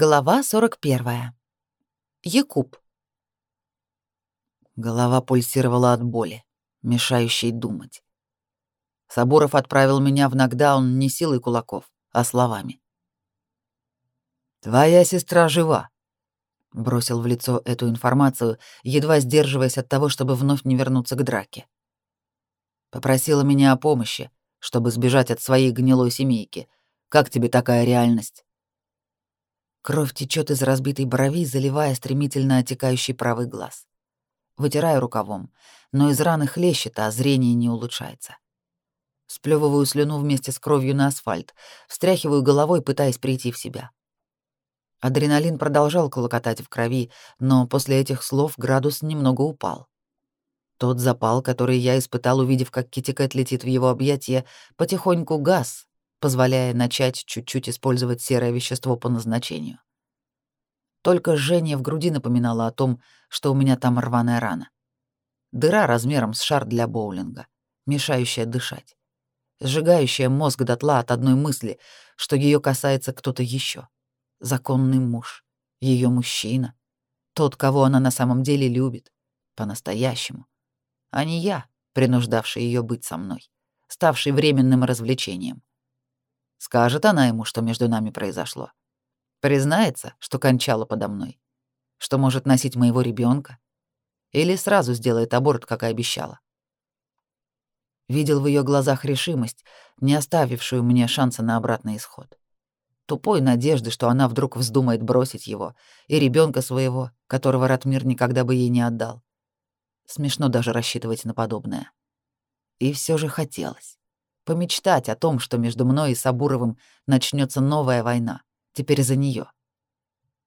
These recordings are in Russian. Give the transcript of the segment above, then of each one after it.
Глава 41. Якуб. Голова пульсировала от боли, мешающей думать. Сабуров отправил меня в нокдаун не силой кулаков, а словами. «Твоя сестра жива», — бросил в лицо эту информацию, едва сдерживаясь от того, чтобы вновь не вернуться к драке. Попросила меня о помощи, чтобы сбежать от своей гнилой семейки. Как тебе такая реальность? Кровь течет из разбитой брови, заливая стремительно отекающий правый глаз. Вытираю рукавом, но из раны хлещет, а зрение не улучшается. Сплёвываю слюну вместе с кровью на асфальт, встряхиваю головой, пытаясь прийти в себя. Адреналин продолжал колокотать в крови, но после этих слов градус немного упал. Тот запал, который я испытал, увидев, как Китикет летит в его объятия, потихоньку гас, позволяя начать чуть-чуть использовать серое вещество по назначению. Только жжение в груди напоминало о том, что у меня там рваная рана. Дыра размером с шар для боулинга, мешающая дышать, сжигающая мозг дотла от одной мысли, что ее касается кто-то еще. Законный муж, ее мужчина, тот, кого она на самом деле любит, по-настоящему, а не я, принуждавший ее быть со мной, ставший временным развлечением. Скажет она ему, что между нами произошло. Признается, что кончала подо мной. Что может носить моего ребенка. Или сразу сделает аборт, как и обещала. Видел в ее глазах решимость, не оставившую мне шанса на обратный исход. Тупой надежды, что она вдруг вздумает бросить его и ребенка своего, которого Ратмир никогда бы ей не отдал. Смешно даже рассчитывать на подобное. И все же хотелось помечтать о том, что между мной и Сабуровым начнется новая война, теперь за нее.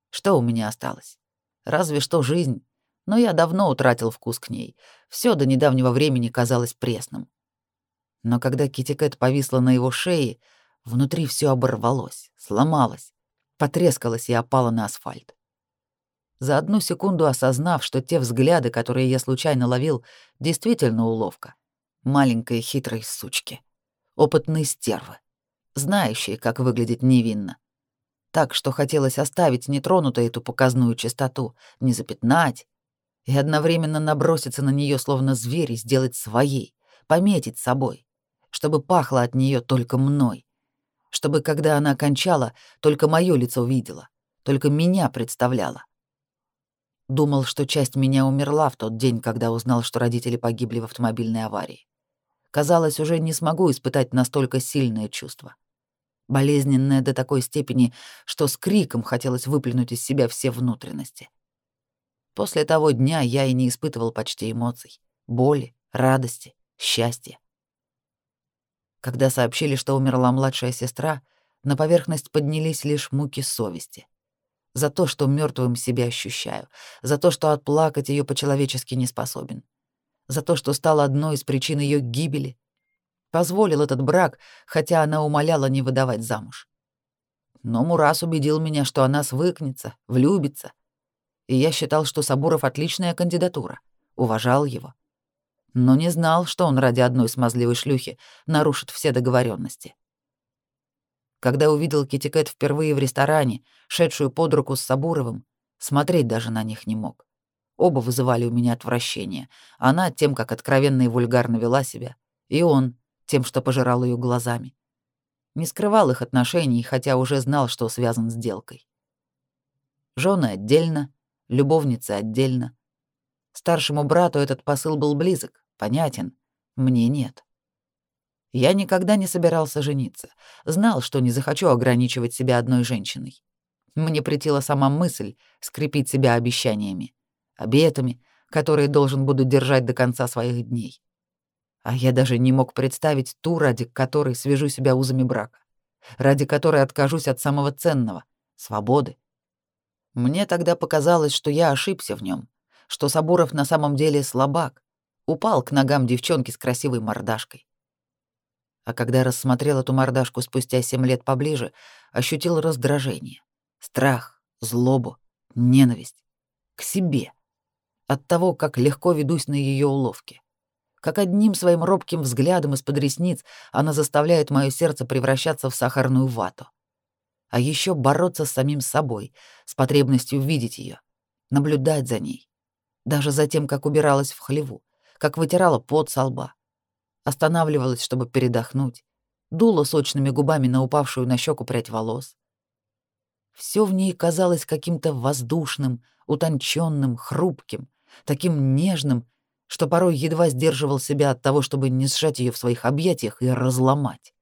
Что у меня осталось? Разве что жизнь, но я давно утратил вкус к ней. Все до недавнего времени казалось пресным. Но когда Китикет повисла на его шее, внутри все оборвалось, сломалось, потрескалось и опало на асфальт. За одну секунду осознав, что те взгляды, которые я случайно ловил, действительно уловка. Маленькой хитрой сучки опытные стервы, знающие, как выглядеть невинно. Так что хотелось оставить нетронутой эту показную чистоту, не запятнать, и одновременно наброситься на нее словно зверь и сделать своей, пометить собой, чтобы пахло от нее только мной, чтобы, когда она окончала, только мое лицо увидела, только меня представляла. Думал, что часть меня умерла в тот день, когда узнал, что родители погибли в автомобильной аварии. Казалось, уже не смогу испытать настолько сильное чувство. Болезненное до такой степени, что с криком хотелось выплюнуть из себя все внутренности. После того дня я и не испытывал почти эмоций, боли, радости, счастья. Когда сообщили, что умерла младшая сестра, на поверхность поднялись лишь муки совести. За то, что мертвым себя ощущаю, за то, что отплакать ее по-человечески не способен, за то, что стало одной из причин ее гибели. Позволил этот брак, хотя она умоляла не выдавать замуж. Но Мурас убедил меня, что она свыкнется, влюбится. И я считал, что Сабуров — отличная кандидатура. Уважал его. Но не знал, что он ради одной смазливой шлюхи нарушит все договоренности. Когда увидел Китикет впервые в ресторане, шедшую под руку с Сабуровым, смотреть даже на них не мог. Оба вызывали у меня отвращение. Она тем, как откровенно и вульгарно вела себя, и он тем, что пожирал ее глазами. Не скрывал их отношений, хотя уже знал, что связан с сделкой. Жены отдельно, любовницы отдельно. Старшему брату этот посыл был близок, понятен, мне нет. Я никогда не собирался жениться, знал, что не захочу ограничивать себя одной женщиной. Мне претила сама мысль скрепить себя обещаниями обетами, которые должен буду держать до конца своих дней. А я даже не мог представить ту, ради которой свяжу себя узами брака, ради которой откажусь от самого ценного — свободы. Мне тогда показалось, что я ошибся в нем, что Сабуров на самом деле слабак, упал к ногам девчонки с красивой мордашкой. А когда рассмотрел эту мордашку спустя семь лет поближе, ощутил раздражение, страх, злобу, ненависть к себе от того, как легко ведусь на ее уловки. Как одним своим робким взглядом из-под ресниц она заставляет мое сердце превращаться в сахарную вату. А еще бороться с самим собой, с потребностью видеть ее, наблюдать за ней. Даже за тем, как убиралась в хлеву, как вытирала пот со лба. Останавливалась, чтобы передохнуть. Дула сочными губами на упавшую на щеку прядь волос. Все в ней казалось каким-то воздушным, утонченным, хрупким, таким нежным, что порой едва сдерживал себя от того, чтобы не сжать ее в своих объятиях и разломать.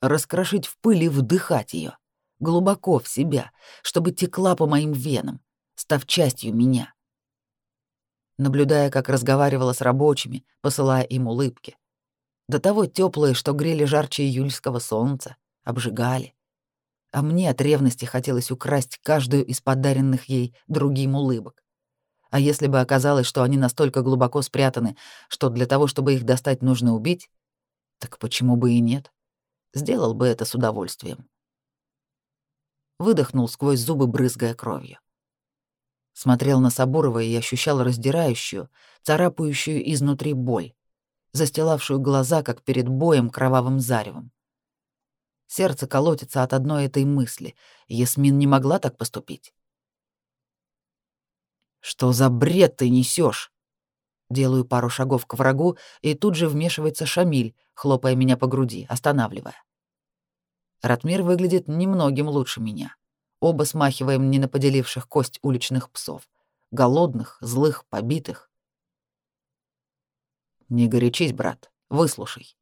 Раскрошить в пыль и вдыхать ее, глубоко в себя, чтобы текла по моим венам, став частью меня. Наблюдая, как разговаривала с рабочими, посылая им улыбки. До того теплые, что грели жарче июльского солнца, обжигали. А мне от ревности хотелось украсть каждую из подаренных ей другим улыбок а если бы оказалось, что они настолько глубоко спрятаны, что для того, чтобы их достать, нужно убить, так почему бы и нет? Сделал бы это с удовольствием. Выдохнул сквозь зубы, брызгая кровью. Смотрел на Сабурова и ощущал раздирающую, царапающую изнутри боль, застилавшую глаза, как перед боем кровавым заревом. Сердце колотится от одной этой мысли. Ясмин не могла так поступить. «Что за бред ты несешь? Делаю пару шагов к врагу, и тут же вмешивается Шамиль, хлопая меня по груди, останавливая. Ратмир выглядит немногим лучше меня. Оба смахиваем не на поделивших кость уличных псов. Голодных, злых, побитых. «Не горячись, брат, выслушай.